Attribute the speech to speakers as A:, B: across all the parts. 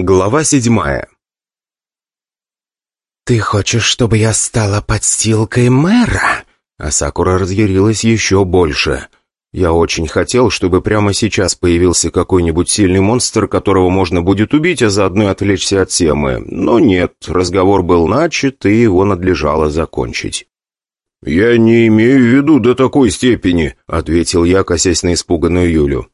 A: Глава седьмая
B: «Ты хочешь, чтобы я стала подстилкой мэра?»
A: Асакура разъярилась еще больше. Я очень хотел, чтобы прямо сейчас появился какой-нибудь сильный монстр, которого можно будет убить, а заодно отвлечься от темы. Но нет, разговор был начат, и его надлежало закончить. «Я не имею в виду до такой степени», — ответил я, косясь на испуганную Юлю.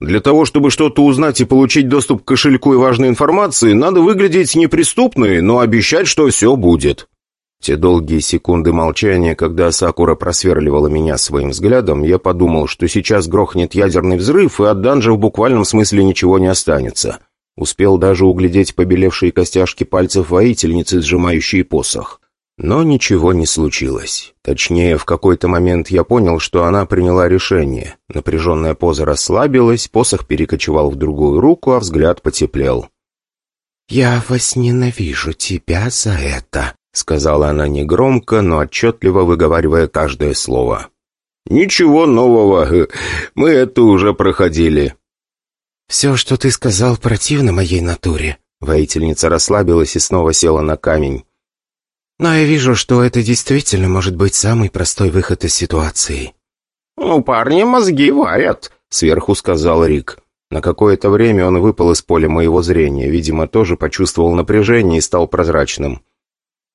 A: Для того, чтобы что-то узнать и получить доступ к кошельку и важной информации, надо выглядеть неприступной, но обещать, что все будет». Те долгие секунды молчания, когда Сакура просверливала меня своим взглядом, я подумал, что сейчас грохнет ядерный взрыв, и от данжа в буквальном смысле ничего не останется. Успел даже углядеть побелевшие костяшки пальцев воительницы, сжимающие посох. Но ничего не случилось. Точнее, в какой-то момент я понял, что она приняла решение. Напряженная поза расслабилась, посох перекочевал в другую руку, а взгляд потеплел.
B: «Я возненавижу тебя за это», —
A: сказала она негромко, но отчетливо выговаривая каждое слово. «Ничего нового. Мы это уже проходили».
B: «Все, что ты сказал, противно моей натуре».
A: Воительница расслабилась и снова села на камень.
B: Но я вижу, что это действительно может быть самый простой выход из ситуации».
A: «У парня мозги варят», — сверху сказал Рик. На какое-то время он выпал из поля моего зрения, видимо, тоже почувствовал напряжение и стал прозрачным.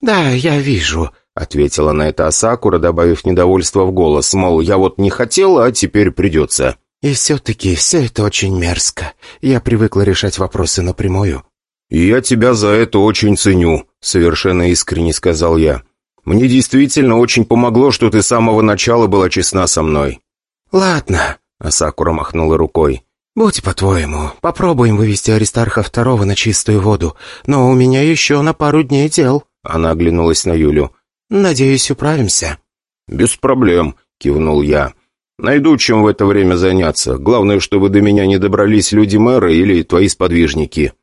B: «Да, я вижу», —
A: ответила на это Асакура, добавив недовольство в голос, мол, я вот не хотела, а теперь придется.
B: «И все-таки все это очень мерзко. Я привыкла решать вопросы напрямую».
A: «И я тебя за это очень ценю», — совершенно искренне сказал я. «Мне действительно очень помогло, что ты с самого начала была честна со мной».
B: «Ладно», — Асакура махнула рукой. «Будь по-твоему. Попробуем вывести Аристарха Второго на чистую воду. Но у меня еще на пару дней дел».
A: Она оглянулась на Юлю.
B: «Надеюсь, управимся».
A: «Без проблем», — кивнул я. «Найду, чем в это время заняться. Главное, чтобы до меня не добрались люди мэра или твои сподвижники».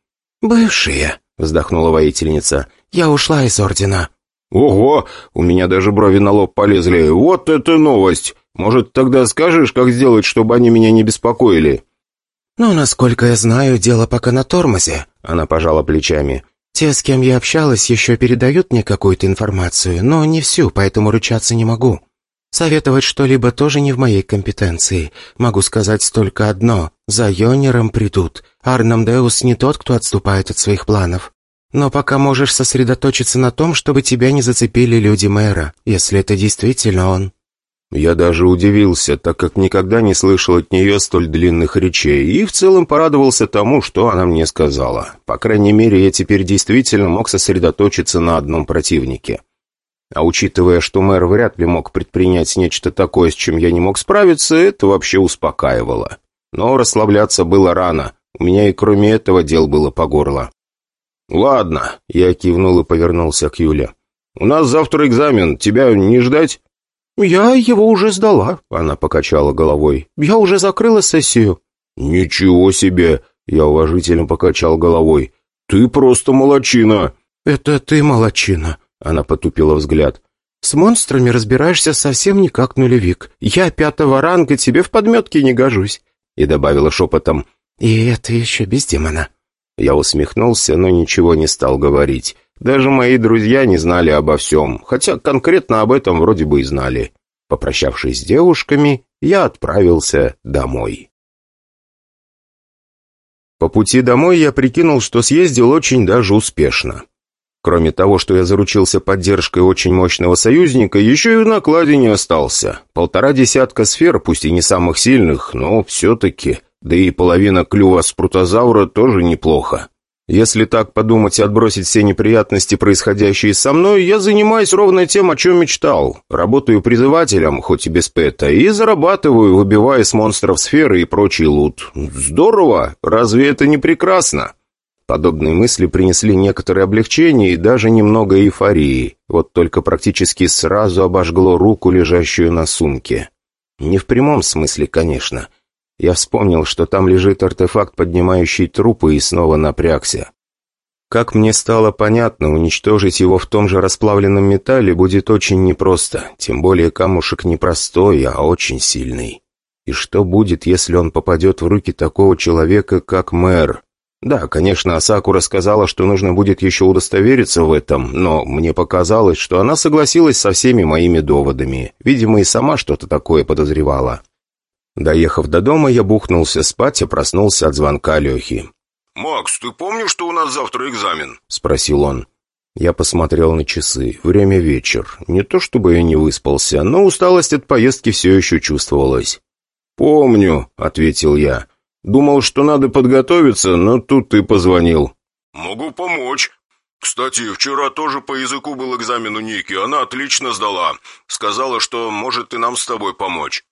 B: «Бывшие», — вздохнула воительница. «Я ушла из ордена».
A: «Ого! У меня даже брови на лоб полезли. Вот это новость! Может, тогда скажешь, как сделать, чтобы они меня не беспокоили?»
B: «Ну, насколько я знаю, дело пока на тормозе», — она пожала плечами. «Те, с кем я общалась, еще передают мне какую-то информацию, но не всю, поэтому ручаться не могу. Советовать что-либо тоже не в моей компетенции. Могу сказать только одно. За Йонером придут. Арнамдеус не тот, кто отступает от своих планов. Но пока можешь сосредоточиться на том, чтобы тебя не зацепили люди мэра, если это действительно он».
A: Я даже удивился, так как никогда не слышал от нее столь длинных речей, и в целом порадовался тому, что она мне сказала. По крайней мере, я теперь действительно мог сосредоточиться на одном противнике. А учитывая, что мэр вряд ли мог предпринять нечто такое, с чем я не мог справиться, это вообще успокаивало. Но расслабляться было рано. У меня и кроме этого дел было по горло. «Ладно», — я кивнул и повернулся к Юле. «У нас завтра экзамен. Тебя не ждать?»
B: «Я его уже сдала», — она покачала головой. «Я уже закрыла сессию».
A: «Ничего себе!» — я уважительно покачал головой. «Ты просто молочина!»
B: «Это ты молочина», она потупила взгляд. «С монстрами разбираешься совсем не как нулевик. Я пятого ранга, тебе в подметке не гожусь». И добавила шепотом. «И это еще без демона».
A: Я усмехнулся, но ничего не стал говорить. Даже мои друзья не знали обо всем, хотя конкретно об этом вроде бы и знали. Попрощавшись с девушками, я отправился домой. По пути домой я прикинул, что съездил очень даже успешно. Кроме того, что я заручился поддержкой очень мощного союзника, еще и в накладе не остался. Полтора десятка сфер, пусть и не самых сильных, но все-таки. Да и половина клюва спрутозавра тоже неплохо. Если так подумать и отбросить все неприятности, происходящие со мной, я занимаюсь ровно тем, о чем мечтал. Работаю призывателем, хоть и без пэта, и зарабатываю, выбивая с монстров сферы и прочий лут. Здорово! Разве это не прекрасно? Подобные мысли принесли некоторое облегчение и даже немного эйфории. Вот только практически сразу обожгло руку, лежащую на сумке. Не в прямом смысле, конечно. Я вспомнил, что там лежит артефакт, поднимающий трупы, и снова напрягся. Как мне стало понятно, уничтожить его в том же расплавленном металле будет очень непросто, тем более камушек не простой, а очень сильный. И что будет, если он попадет в руки такого человека, как мэр? Да, конечно, Асакура сказала, что нужно будет еще удостовериться в этом, но мне показалось, что она согласилась со всеми моими доводами. Видимо, и сама что-то такое подозревала. Доехав до дома, я бухнулся спать и проснулся от звонка Лехи.
C: «Макс, ты помнишь, что у нас завтра экзамен?»
A: — спросил он. Я посмотрел на часы. Время вечер. Не то чтобы я не выспался, но усталость от поездки все еще чувствовалась. «Помню», — ответил я. «Думал, что надо подготовиться, но тут ты позвонил».
C: «Могу помочь. Кстати, вчера тоже по языку был экзамен у Ники. Она отлично сдала. Сказала, что может и нам с тобой помочь».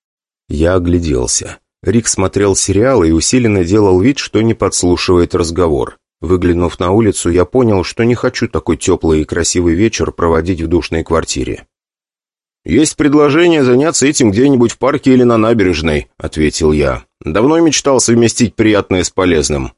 A: Я огляделся. Рик смотрел сериал и усиленно делал вид, что не подслушивает разговор. Выглянув на улицу, я понял, что не хочу такой теплый и красивый вечер проводить в душной квартире. «Есть предложение заняться этим где-нибудь в парке или на набережной», — ответил я. «Давно мечтал совместить приятное с полезным».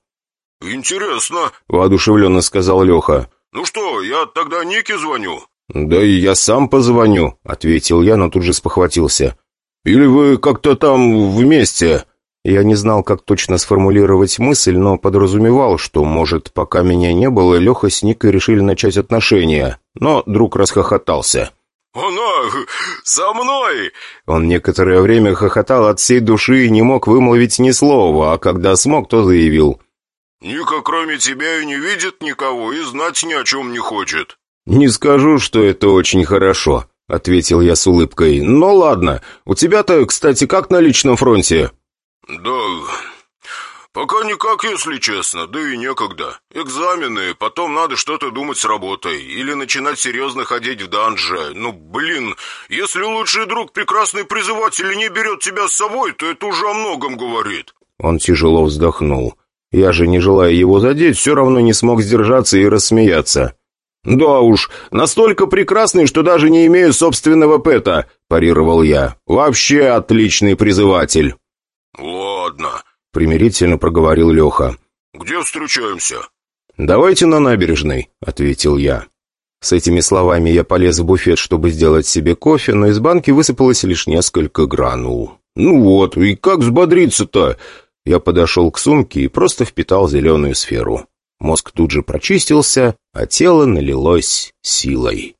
C: «Интересно», —
A: воодушевленно сказал Леха.
C: «Ну что, я тогда Нике звоню?»
A: «Да и я сам позвоню», — ответил я, но тут же спохватился. «Или вы как-то там вместе?» Я не знал, как точно сформулировать мысль, но подразумевал, что, может, пока меня не было, Леха с Никой решили начать отношения. Но друг расхохотался.
C: «Она со мной!»
A: Он некоторое время хохотал от всей души и не мог вымолвить ни слова, а когда смог, то заявил.
C: «Ника кроме тебя и не видит никого, и знать ни о чем не хочет».
A: «Не скажу, что это очень хорошо», — ответил я с улыбкой. «Ну ладно, у тебя-то, кстати, как на личном фронте?»
C: «Да, пока никак, если честно, да и некогда. Экзамены, потом надо что-то думать с работой, или начинать серьезно ходить в данже. Ну, блин, если лучший друг, прекрасный призыватель, не берет тебя с собой, то это уже о многом говорит».
A: Он тяжело вздохнул. Я же, не желая его задеть, все равно не смог сдержаться и рассмеяться. «Да уж, настолько прекрасный, что даже не имею собственного пэта», – парировал я. «Вообще отличный призыватель».
C: «Ладно», —
A: примирительно проговорил Леха.
C: «Где встречаемся?»
A: «Давайте на набережной», — ответил я. С этими словами я полез в буфет, чтобы сделать себе кофе, но из банки высыпалось лишь несколько гранул. «Ну вот, и как взбодриться-то?» Я подошел к сумке и просто впитал зеленую сферу. Мозг тут же прочистился, а тело налилось силой.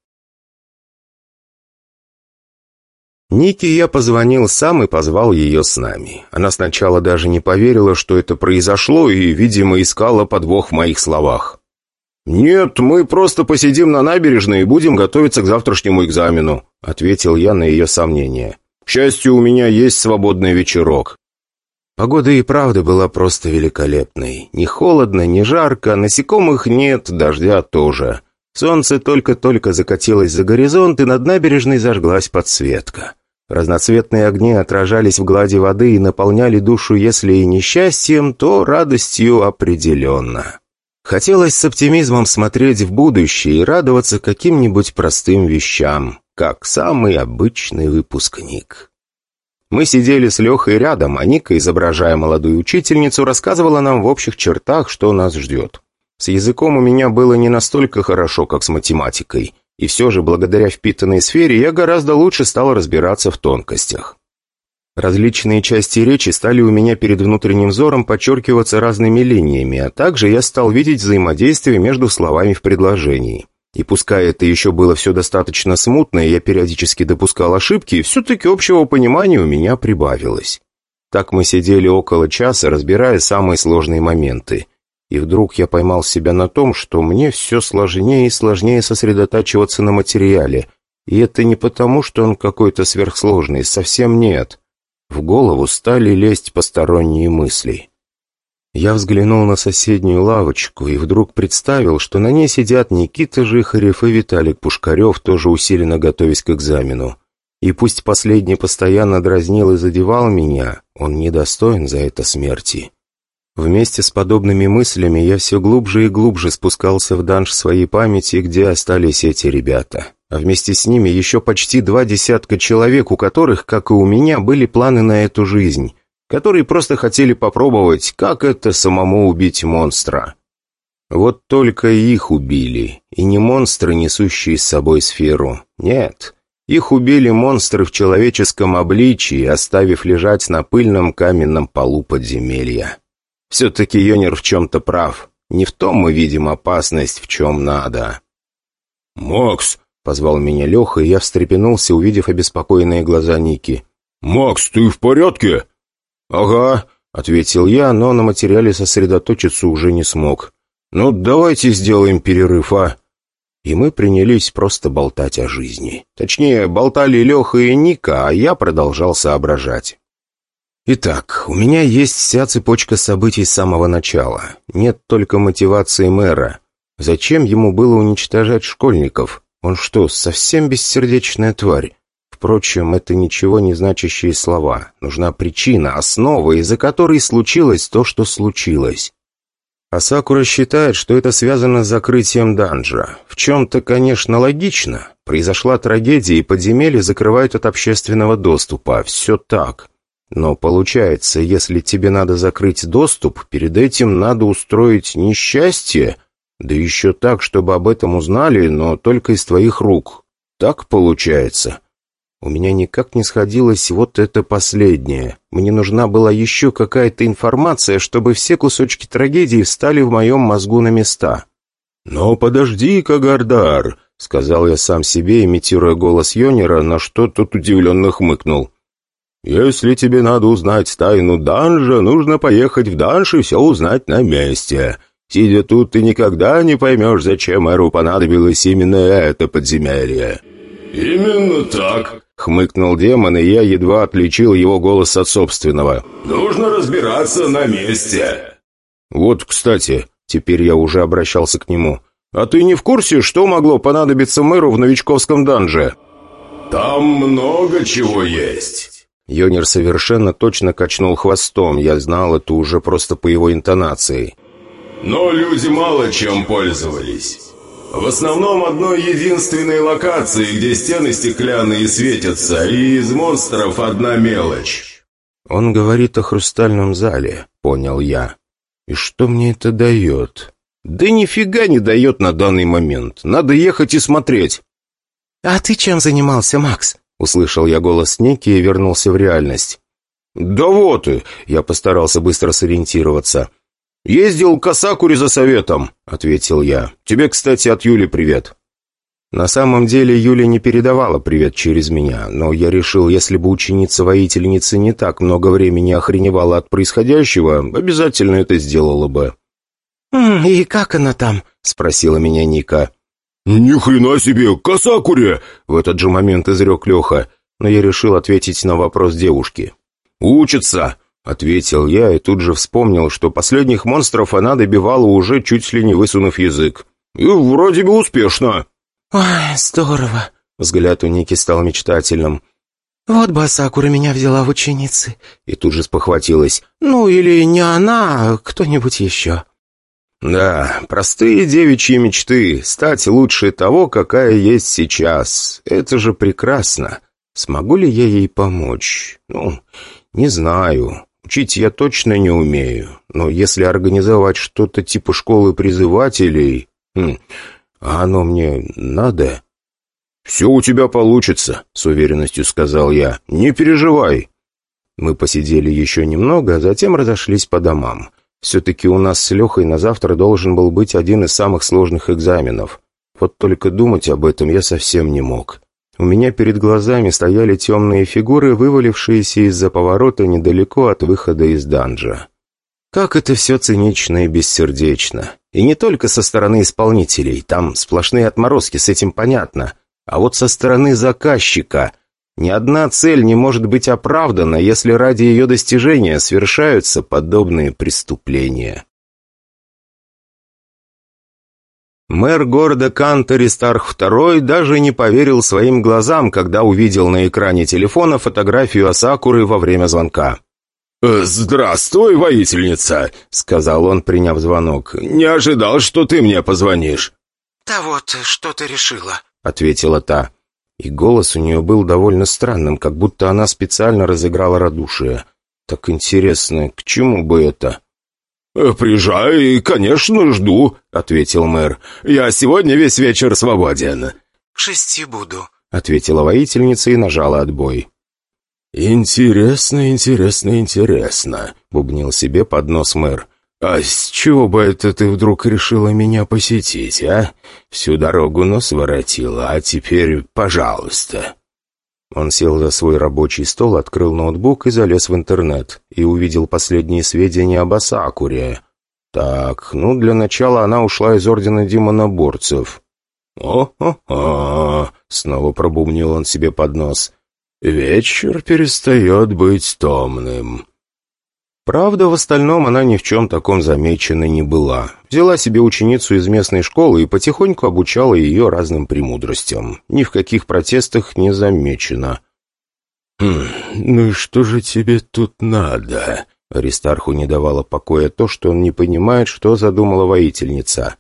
A: Нике я позвонил сам и позвал ее с нами. Она сначала даже не поверила, что это произошло, и, видимо, искала подвох в моих словах. «Нет, мы просто посидим на набережной и будем готовиться к завтрашнему экзамену», ответил я на ее сомнения. «К счастью, у меня есть свободный вечерок». Погода и правда была просто великолепной. Ни холодно, ни жарко, насекомых нет, дождя тоже. Солнце только-только закатилось за горизонт, и над набережной зажглась подсветка. Разноцветные огни отражались в глади воды и наполняли душу, если и несчастьем, то радостью определенно. Хотелось с оптимизмом смотреть в будущее и радоваться каким-нибудь простым вещам, как самый обычный выпускник. Мы сидели с Лехой рядом, а Ника, изображая молодую учительницу, рассказывала нам в общих чертах, что нас ждет. С языком у меня было не настолько хорошо, как с математикой. И все же, благодаря впитанной сфере, я гораздо лучше стал разбираться в тонкостях. Различные части речи стали у меня перед внутренним взором подчеркиваться разными линиями, а также я стал видеть взаимодействие между словами в предложении. И пускай это еще было все достаточно смутно, и я периодически допускал ошибки, все-таки общего понимания у меня прибавилось. Так мы сидели около часа, разбирая самые сложные моменты. И вдруг я поймал себя на том, что мне все сложнее и сложнее сосредотачиваться на материале. И это не потому, что он какой-то сверхсложный, совсем нет. В голову стали лезть посторонние мысли. Я взглянул на соседнюю лавочку и вдруг представил, что на ней сидят Никита Жихарев и Виталик Пушкарев, тоже усиленно готовясь к экзамену. И пусть последний постоянно дразнил и задевал меня, он недостоин за это смерти. Вместе с подобными мыслями я все глубже и глубже спускался в данж своей памяти, где остались эти ребята. А вместе с ними еще почти два десятка человек, у которых, как и у меня, были планы на эту жизнь, которые просто хотели попробовать, как это самому убить монстра. Вот только их убили, и не монстры, несущие с собой сферу. Нет, их убили монстры в человеческом обличии, оставив лежать на пыльном каменном полу подземелья. Все-таки Йонер в чем-то прав. Не в том мы видим опасность, в чем надо.
C: «Макс!»
A: — позвал меня Леха, и я встрепенулся, увидев обеспокоенные глаза Ники.
C: «Макс, ты в порядке?»
A: «Ага», — ответил я, но на материале сосредоточиться уже не смог. «Ну, давайте сделаем перерыв, а?» И мы принялись просто болтать о жизни. Точнее, болтали Леха и Ника, а я продолжал соображать. Итак, у меня есть вся цепочка событий с самого начала. Нет только мотивации мэра. Зачем ему было уничтожать школьников? Он что, совсем бессердечная тварь? Впрочем, это ничего не значащие слова. Нужна причина, основа, из-за которой случилось то, что случилось. Асакура считает, что это связано с закрытием данжа. В чем-то, конечно, логично. Произошла трагедия, и подземелье закрывают от общественного доступа. Все так. Но получается, если тебе надо закрыть доступ, перед этим надо устроить несчастье, да еще так, чтобы об этом узнали, но только из твоих рук. Так получается. У меня никак не сходилось вот это последнее. Мне нужна была еще какая-то информация, чтобы все кусочки трагедии встали в моем мозгу на места. «Но подожди-ка, Гардар», — сказал я сам себе, имитируя голос Йонера, на что тот удивленно хмыкнул. «Если тебе надо узнать тайну данжа, нужно поехать в данж и все узнать на месте. Сидя тут, ты никогда не поймешь, зачем Эру понадобилось именно это подземелье».
C: «Именно так»,
A: Хмыкнул демон, и я едва отличил его голос от собственного.
C: «Нужно разбираться на месте».
A: «Вот, кстати, теперь я уже обращался к нему. А ты не в курсе, что могло понадобиться мэру в новичковском данже?»
C: «Там много чего есть».
A: Йонер совершенно точно качнул хвостом. Я знал это уже просто по его интонации.
C: «Но люди мало чем пользовались». В основном одной единственной локации, где стены стеклянные светятся, и из монстров одна мелочь.
A: Он говорит о хрустальном зале, понял я. И что мне это дает? Да нифига не дает на данный момент. Надо ехать и смотреть.
B: «А ты чем занимался, Макс?»
A: Услышал я голос Ники и вернулся в реальность. «Да вот и!» Я постарался быстро сориентироваться. «Ездил к Асакуре за советом», — ответил я. «Тебе, кстати, от Юли привет». На самом деле Юля не передавала привет через меня, но я решил, если бы ученица-воительница не так много времени охреневала от происходящего, обязательно это сделала бы.
B: «И как она там?» — спросила меня Ника.
C: «Ни хрена себе, Касакуре!»
A: — в этот же момент изрек Леха, но я решил ответить на вопрос девушки. «Учится!» — ответил я и тут же вспомнил, что последних монстров она добивала уже чуть ли не высунув язык. «И вроде бы успешно».
B: «Ой, здорово!»
A: — взгляд у Ники стал мечтательным.
B: «Вот бы Асакура меня взяла в ученицы!»
A: И тут же спохватилась.
B: «Ну, или не она, а кто-нибудь еще!»
A: «Да, простые девичьи мечты — стать лучше того, какая есть сейчас. Это же прекрасно. Смогу ли я ей помочь? Ну, не знаю. Учить я точно не умею, но если организовать что-то типа школы призывателей... Хм, а оно мне надо? «Все у тебя получится», — с уверенностью сказал я. «Не переживай». Мы посидели еще немного, а затем разошлись по домам. Все-таки у нас с Лехой на завтра должен был быть один из самых сложных экзаменов. Вот только думать об этом я совсем не мог. У меня перед глазами стояли темные фигуры, вывалившиеся из-за поворота недалеко от выхода из данжа. Как это все цинично и бессердечно. И не только со стороны исполнителей, там сплошные отморозки, с этим понятно. А вот со стороны заказчика. Ни одна цель не может быть оправдана, если ради ее достижения совершаются подобные преступления. Мэр города Кантери Старх II даже не поверил своим глазам, когда увидел на экране телефона фотографию Асакуры во время звонка.
C: «Э, «Здравствуй, воительница», — сказал он, приняв звонок. «Не ожидал, что ты мне позвонишь».
B: «Да вот, что ты решила», —
A: ответила та. И голос у нее был довольно странным, как будто она специально разыграла радушие. «Так интересно, к чему бы это?»
C: «Э, «Приезжай, конечно, жду», — ответил мэр. «Я сегодня весь вечер свободен».
B: «К шести буду», —
A: ответила воительница и нажала отбой.
C: «Интересно, интересно, интересно», — бубнил себе под нос мэр.
A: «А с чего бы это ты вдруг решила меня посетить, а? Всю дорогу нос воротила, а теперь пожалуйста». Он сел за свой рабочий стол, открыл ноутбук и залез в интернет, и увидел последние сведения об Асакуре. Так, ну, для начала она ушла из Ордена Демоноборцев. «О-хо-хо!» — снова пробумнил он себе под нос. «Вечер перестает быть томным». Правда, в остальном она ни в чем таком замечена не была. Взяла себе ученицу из местной школы и потихоньку обучала ее разным премудростям. Ни в каких протестах не замечено. «Хм, ну и что же тебе тут надо?» Аристарху не давало покоя то, что он не понимает, что задумала воительница.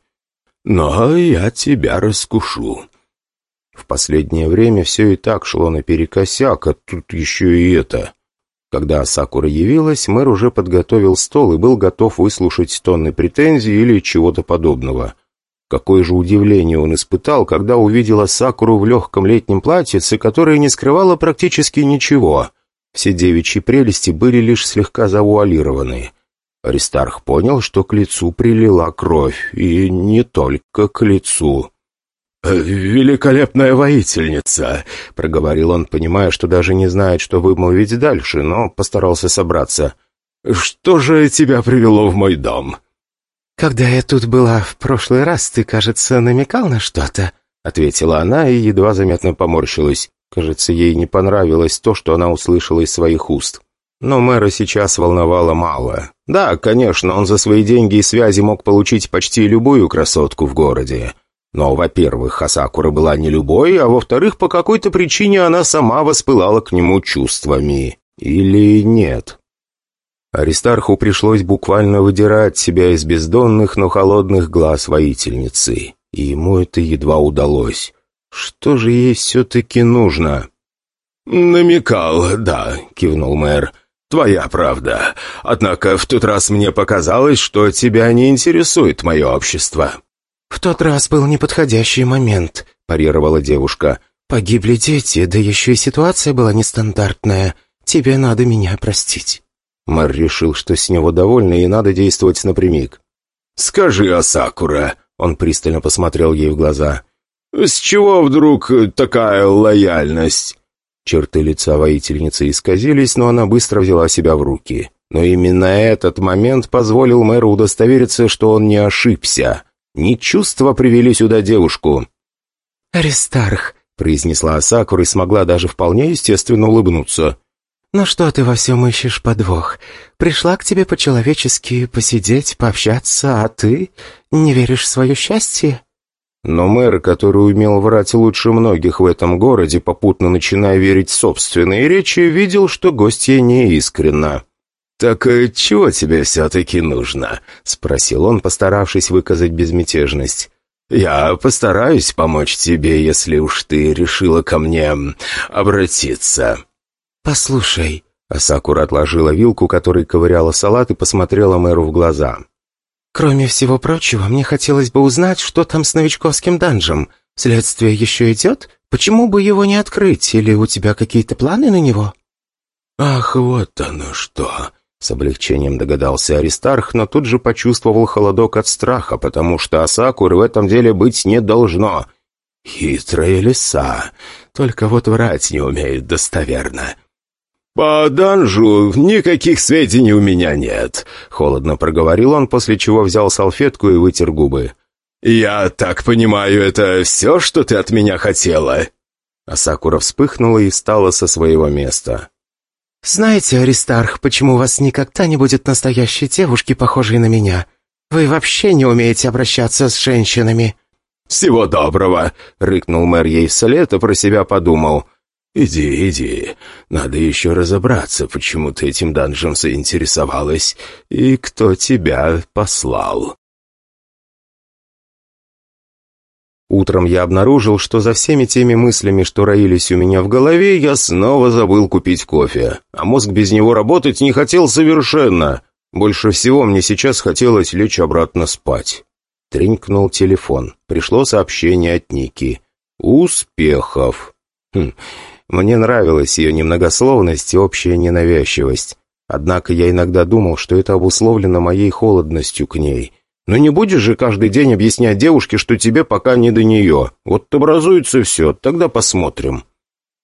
A: «Но я тебя раскушу». В последнее время все и так шло наперекосяк, а тут еще и это. Когда Сакура явилась, мэр уже подготовил стол и был готов выслушать тонны претензий или чего-то подобного. Какое же удивление он испытал, когда увидела Сакуру в легком летнем платьице, которое не скрывало практически ничего. Все девичьи прелести были лишь слегка завуалированы. Аристарх понял, что к лицу прилила кровь, и не только к лицу. «Великолепная воительница!» — проговорил он, понимая, что даже не знает, что вымолвить дальше, но постарался собраться. «Что же тебя привело в мой дом?»
B: «Когда я тут была в прошлый раз, ты, кажется, намекал на что-то», — ответила она и едва заметно поморщилась. Кажется, ей не понравилось то, что она услышала из своих уст. Но мэра сейчас волновало мало. Да, конечно, он за свои деньги и связи мог получить почти любую красотку в городе. Но, во-первых, Хасакура была не любой, а во-вторых, по какой-то причине она сама воспылала к нему чувствами. Или нет? Аристарху пришлось буквально выдирать себя из бездонных, но холодных глаз воительницы. И ему это едва удалось. Что же ей все-таки нужно? «Намекал, да», — кивнул мэр. «Твоя правда. Однако в тот раз мне показалось, что тебя не интересует мое общество». «В тот раз был неподходящий момент», — парировала девушка. «Погибли дети, да еще и ситуация была нестандартная. Тебе надо меня простить».
A: Мэр решил, что с него довольны и надо действовать напрямик.
C: «Скажи, Асакура», — он пристально посмотрел ей в глаза, «с чего вдруг такая лояльность?»
A: Черты лица воительницы исказились, но она быстро взяла себя в руки. Но именно этот момент позволил мэру удостовериться, что он не ошибся. Не чувства привели сюда девушку.
B: «Аристарх», —
A: произнесла Асакура и смогла даже вполне естественно улыбнуться.
B: «Ну что ты во всем ищешь подвох? Пришла к тебе по-человечески посидеть, пообщаться, а ты не веришь в свое счастье?»
A: Но мэр, который умел врать лучше многих в этом городе, попутно начиная верить в собственные речи, видел, что гостья неискренна.
C: «Так э, чего тебе все-таки нужно?» — спросил он, постаравшись выказать безмятежность. «Я постараюсь помочь тебе, если уж ты решила ко мне обратиться».
B: «Послушай», —
A: Асакура отложила вилку, которой ковыряла салат, и посмотрела мэру в глаза.
B: «Кроме всего прочего, мне хотелось бы узнать, что там с новичковским данжем. Следствие еще идет? Почему бы его не открыть? Или у тебя какие-то планы на него?»
C: «Ах, вот оно что!»
A: С облегчением догадался Аристарх, но тут же почувствовал холодок от страха, потому что Асакуры в этом деле быть не должно.
C: «Хитрые лиса, только вот врать не умеют достоверно». «По данжу никаких сведений у меня нет», — холодно проговорил он, после чего взял салфетку и вытер губы. «Я так понимаю, это все, что ты от меня хотела?»
A: Асакура вспыхнула и встала со своего места.
B: «Знаете, Аристарх, почему у вас никогда не будет настоящей девушки, похожей на меня? Вы вообще не умеете обращаться с женщинами».
C: «Всего доброго!» — рыкнул мэр ей вслед и про себя подумал. «Иди, иди. Надо еще разобраться, почему ты этим данжем заинтересовалась и кто тебя послал».
A: Утром я обнаружил, что за всеми теми мыслями, что роились у меня в голове, я снова забыл купить кофе. А мозг без него работать не хотел совершенно. Больше всего мне сейчас хотелось лечь обратно спать. Тренькнул телефон. Пришло сообщение от Ники. «Успехов». Хм, мне нравилась ее немногословность и общая ненавязчивость. Однако я иногда думал, что это обусловлено моей холодностью к ней. Но не будешь же каждый день объяснять девушке, что тебе пока не до нее. Вот образуется все, тогда посмотрим.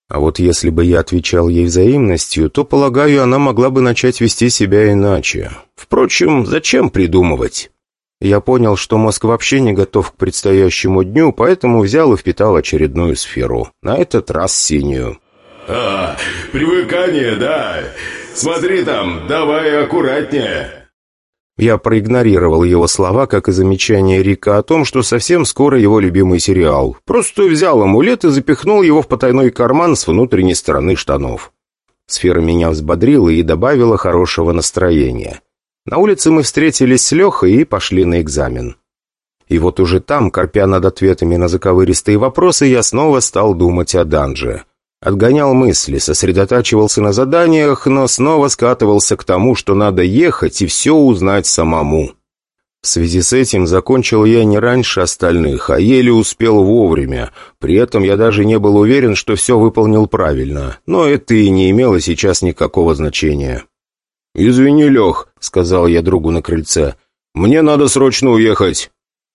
A: А вот если бы я отвечал ей взаимностью, то, полагаю, она могла бы начать вести себя иначе. Впрочем, зачем придумывать? Я понял, что мозг вообще не готов к предстоящему дню, поэтому взял и впитал очередную сферу. На этот раз синюю.
C: «А, привыкание, да? Смотри там, давай аккуратнее!»
A: Я проигнорировал его слова, как и замечание Рика о том, что совсем скоро его любимый сериал. Просто взял амулет и запихнул его в потайной карман с внутренней стороны штанов. Сфера меня взбодрила и добавила хорошего настроения. На улице мы встретились с Лехой и пошли на экзамен. И вот уже там, корпя над ответами на заковыристые вопросы, я снова стал думать о данже. Отгонял мысли, сосредотачивался на заданиях, но снова скатывался к тому, что надо ехать и все узнать самому. В связи с этим закончил я не раньше остальных, а еле успел вовремя. При этом я даже не был уверен, что все выполнил правильно, но это и не имело сейчас никакого значения.
C: «Извини, Лех», — сказал я другу на крыльце, — «мне надо срочно уехать».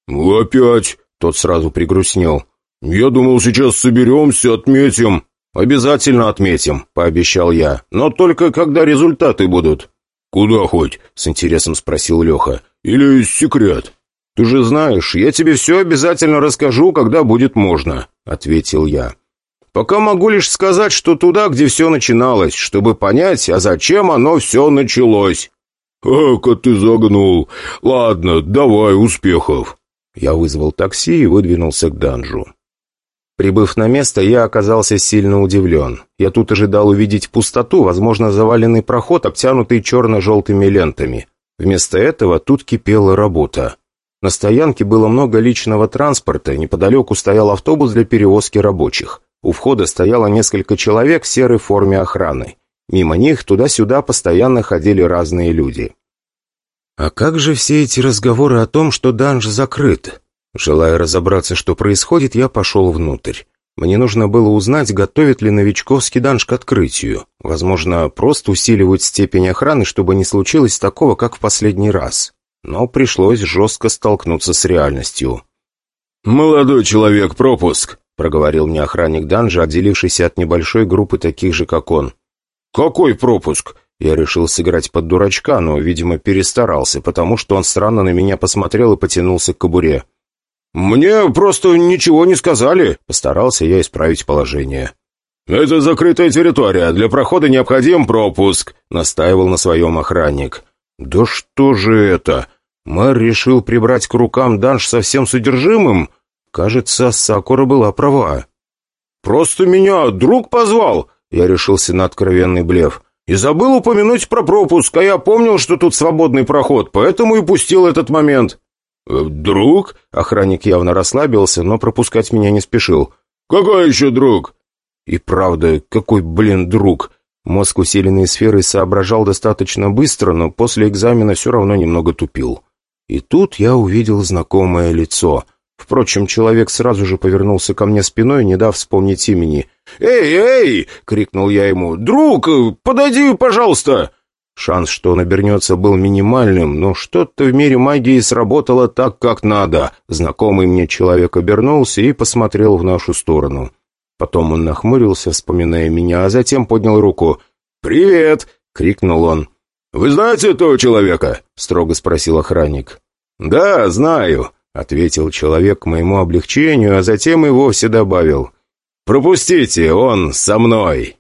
C: «Опять?» — тот сразу пригрустнел. «Я думал, сейчас соберемся, отметим».
A: «Обязательно отметим», — пообещал я. «Но только когда результаты будут».
C: «Куда хоть?» — с интересом спросил Леха. «Или секрет?»
A: «Ты же знаешь, я тебе все обязательно расскажу, когда будет можно», — ответил я. «Пока могу лишь сказать, что туда, где все начиналось, чтобы понять, а зачем оно все началось».
C: «Aka ты загнул! Ладно, давай, успехов!»
A: Я вызвал такси и выдвинулся к данжу. Прибыв на место, я оказался сильно удивлен. Я тут ожидал увидеть пустоту, возможно, заваленный проход, обтянутый черно-желтыми лентами. Вместо этого тут кипела работа. На стоянке было много личного транспорта, неподалеку стоял автобус для перевозки рабочих. У входа стояло несколько человек в серой форме охраны. Мимо них туда-сюда постоянно ходили разные люди. А как же все эти разговоры о том, что данж закрыт? Желая разобраться, что происходит, я пошел внутрь. Мне нужно было узнать, готовит ли новичковский данж к открытию. Возможно, просто усиливают степень охраны, чтобы не случилось такого, как в последний раз. Но пришлось жестко столкнуться с реальностью.
C: «Молодой человек, пропуск!»
A: — проговорил мне охранник данжа, отделившийся от небольшой группы таких же, как он.
C: «Какой пропуск?»
A: Я решил сыграть под дурачка, но, видимо, перестарался, потому что он странно на меня посмотрел и потянулся к кобуре.
C: «Мне просто ничего не сказали», —
A: постарался я исправить положение.
C: «Это закрытая территория, для прохода необходим пропуск», — настаивал на своем охранник.
A: «Да что же это? Мэр решил прибрать к рукам данж со всем содержимым? Кажется, Сакура была права».
C: «Просто меня друг позвал», — я решился на откровенный блеф. «И забыл упомянуть про пропуск, а я помнил, что тут свободный проход, поэтому и пустил этот момент».
A: Э, «Друг?» — охранник явно расслабился, но пропускать меня не спешил.
C: «Какой еще друг?»
A: «И правда, какой, блин, друг?» Мозг, усиленный сферой, соображал достаточно быстро, но после экзамена все равно немного тупил. И тут я увидел знакомое лицо. Впрочем, человек сразу же повернулся ко мне спиной, не дав вспомнить имени.
C: «Эй, эй!» — крикнул я ему. «Друг, подойди, пожалуйста!»
A: Шанс, что он обернется, был минимальным, но что-то в мире магии сработало так, как надо. Знакомый мне человек обернулся и посмотрел в нашу сторону. Потом он нахмурился, вспоминая меня, а затем поднял руку.
C: «Привет!»
A: — крикнул он.
C: «Вы знаете этого человека?» — строго спросил охранник.
A: «Да, знаю», — ответил человек к моему облегчению, а затем и вовсе добавил. «Пропустите, он со мной».